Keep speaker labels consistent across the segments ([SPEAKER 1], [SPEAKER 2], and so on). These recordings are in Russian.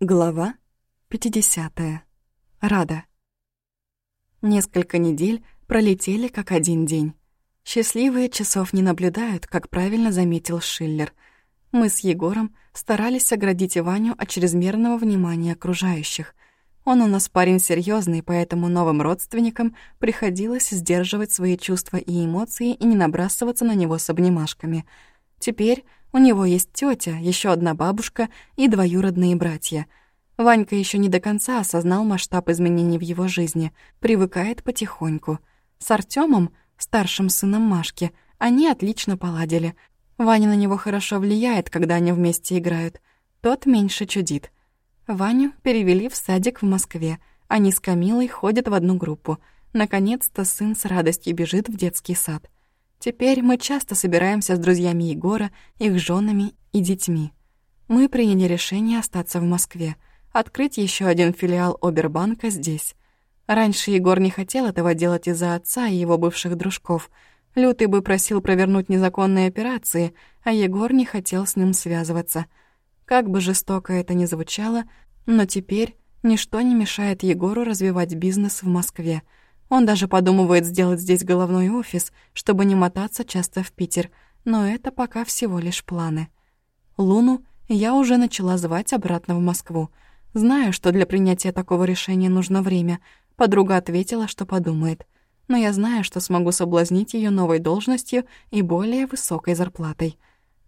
[SPEAKER 1] Глава 50. Рада. Несколько недель пролетели как один день. Счастливые часов не наблюдают, как правильно заметил Шиллер. Мы с Егором старались оградить Ваню от чрезмерного внимания окружающих. Он у нас парень серьезный, поэтому новым родственникам приходилось сдерживать свои чувства и эмоции и не набрасываться на него с обнимашками. Теперь у него есть тетя, еще одна бабушка и двоюродные братья. Ванька еще не до конца осознал масштаб изменений в его жизни, привыкает потихоньку. С Артемом, старшим сыном Машки, они отлично поладили. Ваня на него хорошо влияет, когда они вместе играют. Тот меньше чудит. Ваню перевели в садик в Москве. Они с Камилой ходят в одну группу. Наконец-то сын с радостью бежит в детский сад. Теперь мы часто собираемся с друзьями Егора, их женами и детьми. Мы приняли решение остаться в Москве, открыть еще один филиал Обербанка здесь. Раньше Егор не хотел этого делать из-за отца и его бывших дружков. Лютый бы просил провернуть незаконные операции, а Егор не хотел с ним связываться. Как бы жестоко это ни звучало, но теперь ничто не мешает Егору развивать бизнес в Москве — он даже подумывает сделать здесь головной офис, чтобы не мотаться часто в Питер, но это пока всего лишь планы. Луну я уже начала звать обратно в Москву. Знаю, что для принятия такого решения нужно время. Подруга ответила, что подумает. Но я знаю, что смогу соблазнить ее новой должностью и более высокой зарплатой.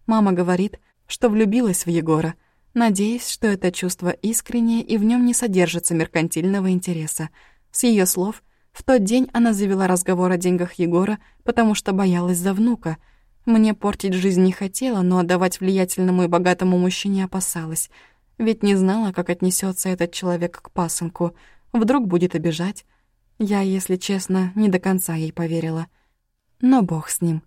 [SPEAKER 1] Мама говорит, что влюбилась в Егора. Надеюсь, что это чувство искреннее и в нем не содержится меркантильного интереса. С ее слов — в тот день она завела разговор о деньгах Егора, потому что боялась за внука. Мне портить жизнь не хотела, но отдавать влиятельному и богатому мужчине опасалась. Ведь не знала, как отнесется этот человек к пасынку. Вдруг будет обижать. Я, если честно, не до конца ей поверила. Но бог с ним.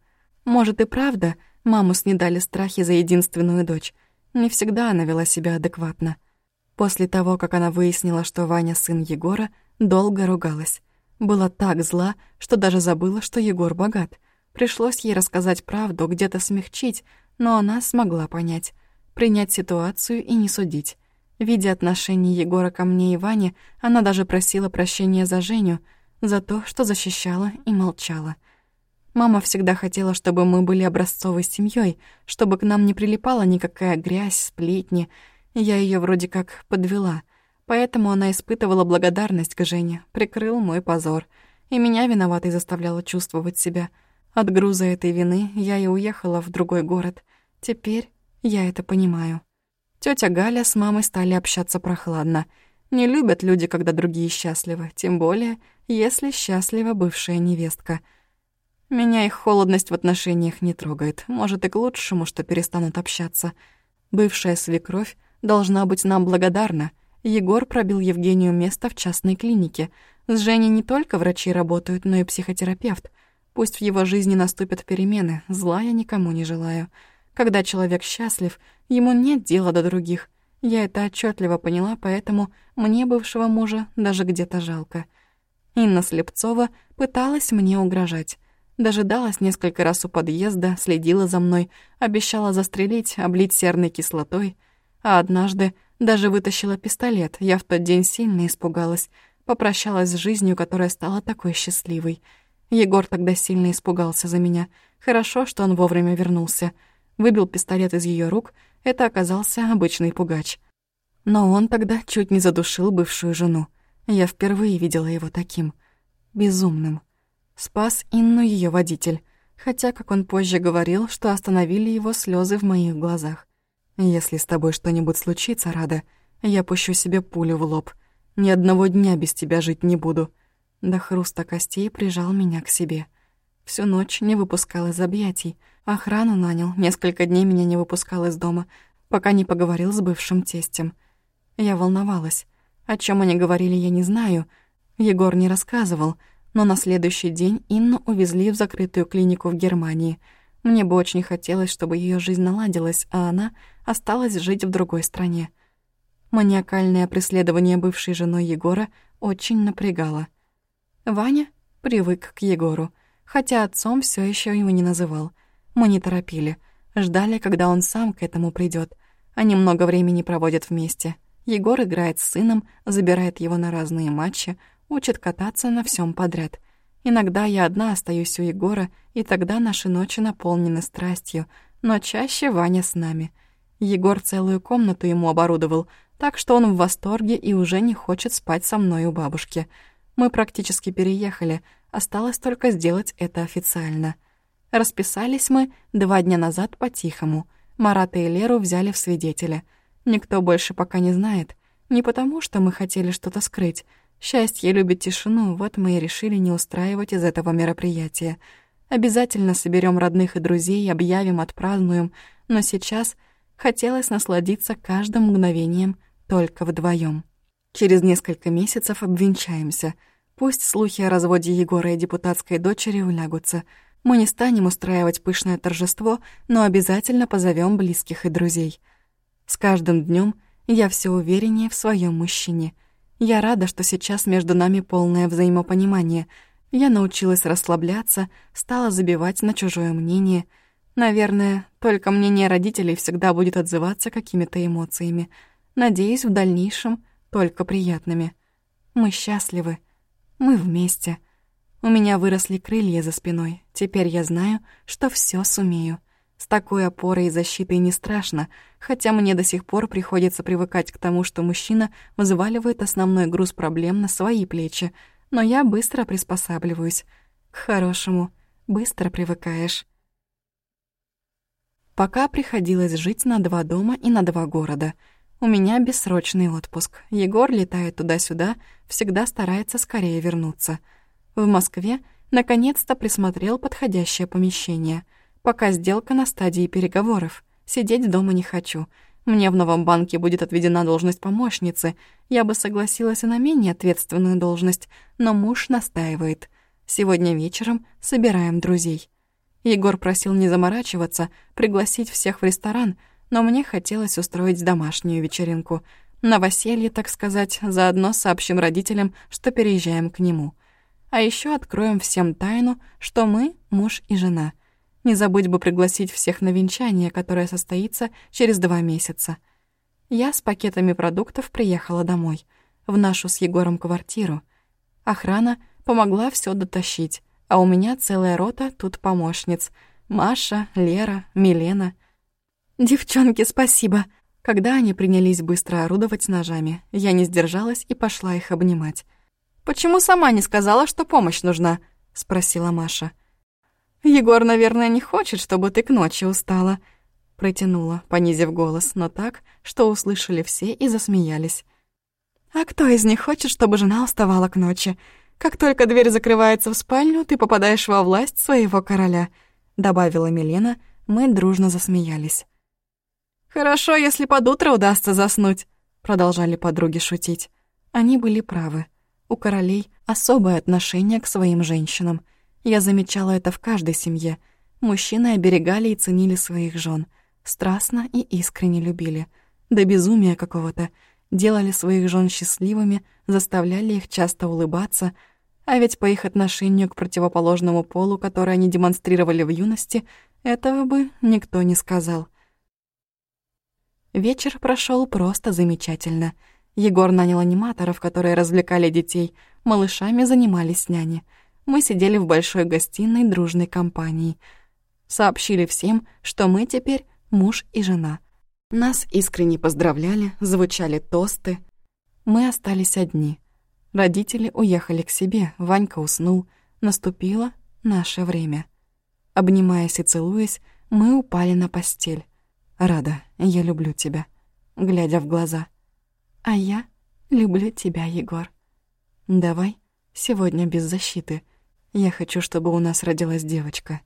[SPEAKER 1] Может и правда, маму снедали страхи за единственную дочь. Не всегда она вела себя адекватно. После того, как она выяснила, что Ваня сын Егора, долго ругалась. Была так зла, что даже забыла, что Егор богат. Пришлось ей рассказать правду, где-то смягчить, но она смогла понять, принять ситуацию и не судить. Видя отношение Егора ко мне и Ване, она даже просила прощения за Женю, за то, что защищала и молчала. Мама всегда хотела, чтобы мы были образцовой семьей, чтобы к нам не прилипала никакая грязь, сплетни. Я ее вроде как подвела — Поэтому она испытывала благодарность к Жене, прикрыл мой позор. И меня виноватой заставляла чувствовать себя. От груза этой вины я и уехала в другой город. Теперь я это понимаю. Тётя Галя с мамой стали общаться прохладно. Не любят люди, когда другие счастливы, тем более, если счастлива бывшая невестка. Меня их холодность в отношениях не трогает. Может, и к лучшему, что перестанут общаться. Бывшая свекровь должна быть нам благодарна — Егор пробил Евгению место в частной клинике. С Женей не только врачи работают, но и психотерапевт. Пусть в его жизни наступят перемены, зла я никому не желаю. Когда человек счастлив, ему нет дела до других. Я это отчетливо поняла, поэтому мне бывшего мужа даже где-то жалко. Инна Слепцова пыталась мне угрожать. Дожидалась несколько раз у подъезда, следила за мной, обещала застрелить, облить серной кислотой. А однажды даже вытащила пистолет. Я в тот день сильно испугалась. Попрощалась с жизнью, которая стала такой счастливой. Егор тогда сильно испугался за меня. Хорошо, что он вовремя вернулся. Выбил пистолет из ее рук. Это оказался обычный пугач. Но он тогда чуть не задушил бывшую жену. Я впервые видела его таким. Безумным. Спас Инну ее водитель. Хотя, как он позже говорил, что остановили его слезы в моих глазах. Если с тобой что-нибудь случится, Рада, я пущу себе пулю в лоб. Ни одного дня без тебя жить не буду». До хруста костей прижал меня к себе. Всю ночь не выпускал из объятий. Охрану нанял, несколько дней меня не выпускал из дома, пока не поговорил с бывшим тестем. Я волновалась. О чем они говорили, я не знаю. Егор не рассказывал, но на следующий день Инну увезли в закрытую клинику в Германии — мне бы очень хотелось, чтобы ее жизнь наладилась, а она осталась жить в другой стране. Маниакальное преследование бывшей женой Егора очень напрягало. Ваня привык к Егору, хотя отцом все еще его не называл. Мы не торопили, ждали, когда он сам к этому придет. Они много времени проводят вместе. Егор играет с сыном, забирает его на разные матчи, учит кататься на всем подряд. Иногда я одна остаюсь у Егора, и тогда наши ночи наполнены страстью, но чаще Ваня с нами. Егор целую комнату ему оборудовал, так что он в восторге и уже не хочет спать со мной у бабушки. Мы практически переехали, осталось только сделать это официально. Расписались мы два дня назад по-тихому. Марата и Леру взяли в свидетели. Никто больше пока не знает. Не потому, что мы хотели что-то скрыть. Счастье любит тишину, вот мы и решили не устраивать из этого мероприятия. Обязательно соберем родных и друзей, объявим, отпразднуем, но сейчас хотелось насладиться каждым мгновением только вдвоем. Через несколько месяцев обвенчаемся. Пусть слухи о разводе Егора и депутатской дочери улягутся. Мы не станем устраивать пышное торжество, но обязательно позовем близких и друзей. С каждым днем я все увереннее в своем мужчине — я рада, что сейчас между нами полное взаимопонимание. Я научилась расслабляться, стала забивать на чужое мнение. Наверное, только мнение родителей всегда будет отзываться какими-то эмоциями. Надеюсь, в дальнейшем только приятными. Мы счастливы. Мы вместе. У меня выросли крылья за спиной. Теперь я знаю, что все сумею. С такой опорой и защитой не страшно, хотя мне до сих пор приходится привыкать к тому, что мужчина взваливает основной груз проблем на свои плечи, но я быстро приспосабливаюсь. К хорошему. Быстро привыкаешь. Пока приходилось жить на два дома и на два города. У меня бессрочный отпуск. Егор летает туда-сюда, всегда старается скорее вернуться. В Москве наконец-то присмотрел подходящее помещение — Пока сделка на стадии переговоров. Сидеть дома не хочу. Мне в новом банке будет отведена должность помощницы. Я бы согласилась и на менее ответственную должность, но муж настаивает. Сегодня вечером собираем друзей. Егор просил не заморачиваться, пригласить всех в ресторан, но мне хотелось устроить домашнюю вечеринку. Новоселье, так сказать, заодно сообщим родителям, что переезжаем к нему. А еще откроем всем тайну, что мы муж и жена — не забудь бы пригласить всех на венчание, которое состоится через два месяца. Я с пакетами продуктов приехала домой, в нашу с Егором квартиру. Охрана помогла все дотащить, а у меня целая рота тут помощниц. Маша, Лера, Милена. «Девчонки, спасибо!» Когда они принялись быстро орудовать ножами, я не сдержалась и пошла их обнимать. «Почему сама не сказала, что помощь нужна?» — спросила Маша. — «Егор, наверное, не хочет, чтобы ты к ночи устала», — протянула, понизив голос, но так, что услышали все и засмеялись. «А кто из них хочет, чтобы жена уставала к ночи? Как только дверь закрывается в спальню, ты попадаешь во власть своего короля», — добавила Милена, мы дружно засмеялись. «Хорошо, если под утро удастся заснуть», — продолжали подруги шутить. Они были правы. У королей особое отношение к своим женщинам — я замечала это в каждой семье. Мужчины оберегали и ценили своих жен, страстно и искренне любили. До безумия какого-то. Делали своих жен счастливыми, заставляли их часто улыбаться, а ведь по их отношению к противоположному полу, которое они демонстрировали в юности, этого бы никто не сказал. Вечер прошел просто замечательно. Егор нанял аниматоров, которые развлекали детей, малышами занимались няни — мы сидели в большой гостиной дружной компанией. Сообщили всем, что мы теперь муж и жена. Нас искренне поздравляли, звучали тосты. Мы остались одни. Родители уехали к себе, Ванька уснул. Наступило наше время. Обнимаясь и целуясь, мы упали на постель. «Рада, я люблю тебя», глядя в глаза. «А я люблю тебя, Егор. Давай сегодня без защиты», я хочу, чтобы у нас родилась девочка.